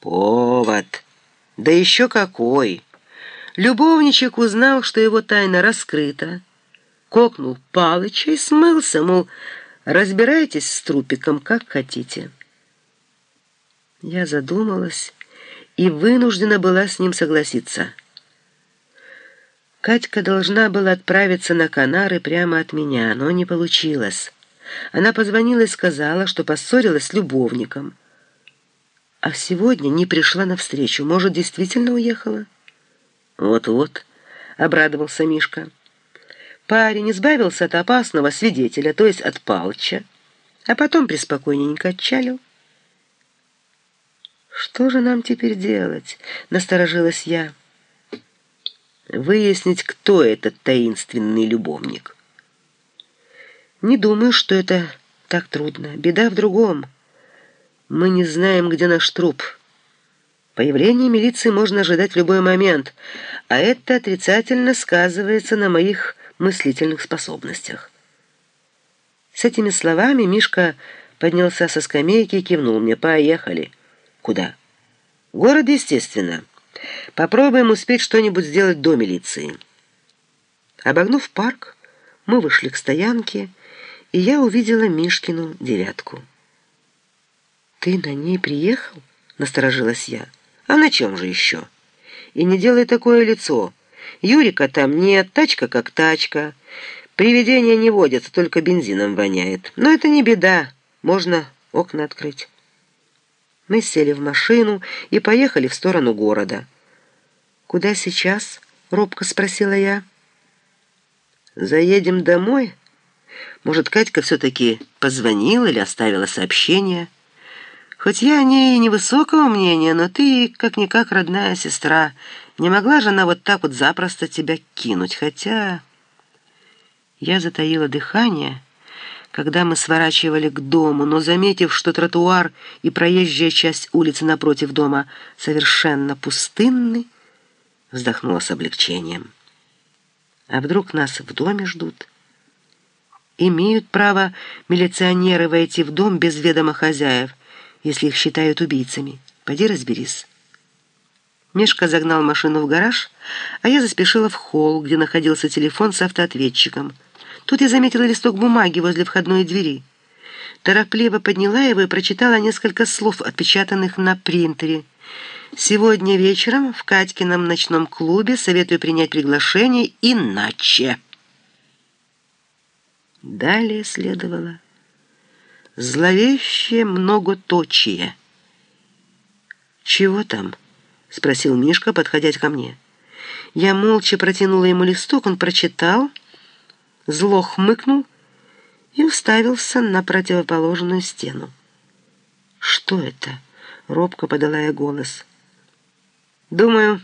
Повод. Да еще какой! Любовничек узнал, что его тайна раскрыта, кокнул Палыча смылся, мол, разбирайтесь с трупиком, как хотите. Я задумалась и вынуждена была с ним согласиться. Катька должна была отправиться на Канары прямо от меня, но не получилось. Она позвонила и сказала, что поссорилась с любовником. А сегодня не пришла навстречу. Может, действительно уехала? Вот-вот, обрадовался Мишка. Парень избавился от опасного свидетеля, то есть от Палча, а потом преспокойненько отчалил. «Что же нам теперь делать?» — насторожилась я. «Выяснить, кто этот таинственный любовник». «Не думаю, что это так трудно. Беда в другом. Мы не знаем, где наш труп». Появление милиции можно ожидать в любой момент, а это отрицательно сказывается на моих мыслительных способностях. С этими словами Мишка поднялся со скамейки и кивнул мне. «Поехали». «Куда?» «Город, естественно. Попробуем успеть что-нибудь сделать до милиции». Обогнув парк, мы вышли к стоянке, и я увидела Мишкину девятку. «Ты на ней приехал?» — насторожилась я. А на чем же еще? И не делай такое лицо. Юрика там нет, тачка как тачка. Привидения не водятся, только бензином воняет. Но это не беда, можно окна открыть. Мы сели в машину и поехали в сторону города. «Куда сейчас?» — робко спросила я. «Заедем домой? Может, Катька все-таки позвонила или оставила сообщение?» Хоть я о ней невысокого мнения, но ты, как-никак, родная сестра. Не могла же она вот так вот запросто тебя кинуть, хотя...» Я затаила дыхание, когда мы сворачивали к дому, но, заметив, что тротуар и проезжая часть улицы напротив дома совершенно пустынны, вздохнула с облегчением. «А вдруг нас в доме ждут?» Имеют право милиционеры войти в дом без ведома хозяев, если их считают убийцами. Пойди разберись». Мишка загнал машину в гараж, а я заспешила в холл, где находился телефон с автоответчиком. Тут я заметила листок бумаги возле входной двери. Торопливо подняла его и прочитала несколько слов, отпечатанных на принтере. «Сегодня вечером в Катькином ночном клубе советую принять приглашение иначе». Далее следовало зловещее многоточие. «Чего там?» — спросил Мишка, подходя ко мне. Я молча протянула ему листок, он прочитал, зло хмыкнул и уставился на противоположную стену. «Что это?» — робко подала я голос. «Думаю,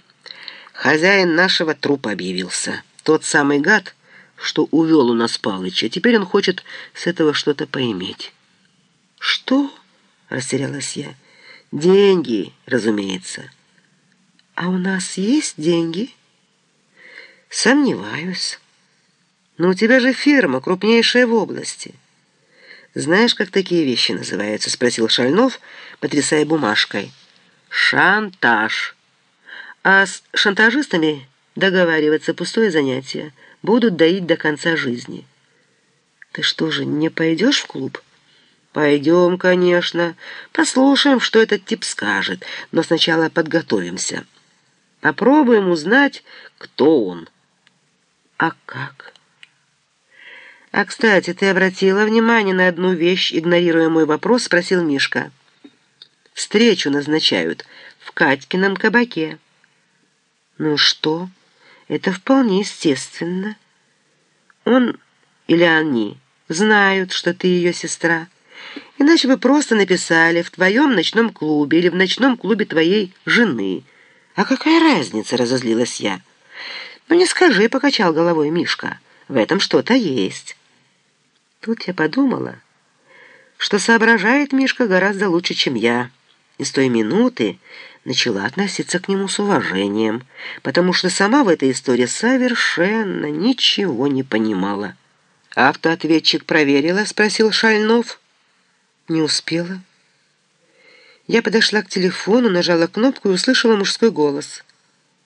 хозяин нашего трупа объявился. Тот самый гад, что увел у нас Палыча. Теперь он хочет с этого что-то поиметь». «Что?» — растерялась я. «Деньги, разумеется». «А у нас есть деньги?» «Сомневаюсь. Но у тебя же фирма, крупнейшая в области». «Знаешь, как такие вещи называются?» — спросил Шальнов, потрясая бумажкой. «Шантаж. А с шантажистами договариваться пустое занятие. Будут доить до конца жизни». «Ты что же, не пойдешь в клуб?» «Пойдем, конечно. Послушаем, что этот тип скажет, но сначала подготовимся. Попробуем узнать, кто он». «А как?» «А, кстати, ты обратила внимание на одну вещь, игнорируя мой вопрос?» — спросил Мишка. «Встречу назначают в Катькином кабаке». «Ну что? Это вполне естественно. Он или они знают, что ты ее сестра». Иначе бы просто написали «в твоем ночном клубе» или «в ночном клубе твоей жены». «А какая разница?» — разозлилась я. «Ну не скажи», — покачал головой Мишка. «В этом что-то есть». Тут я подумала, что соображает Мишка гораздо лучше, чем я. И с той минуты начала относиться к нему с уважением, потому что сама в этой истории совершенно ничего не понимала. «Автоответчик проверила?» — спросил Шальнов. Не успела. Я подошла к телефону, нажала кнопку и услышала мужской голос.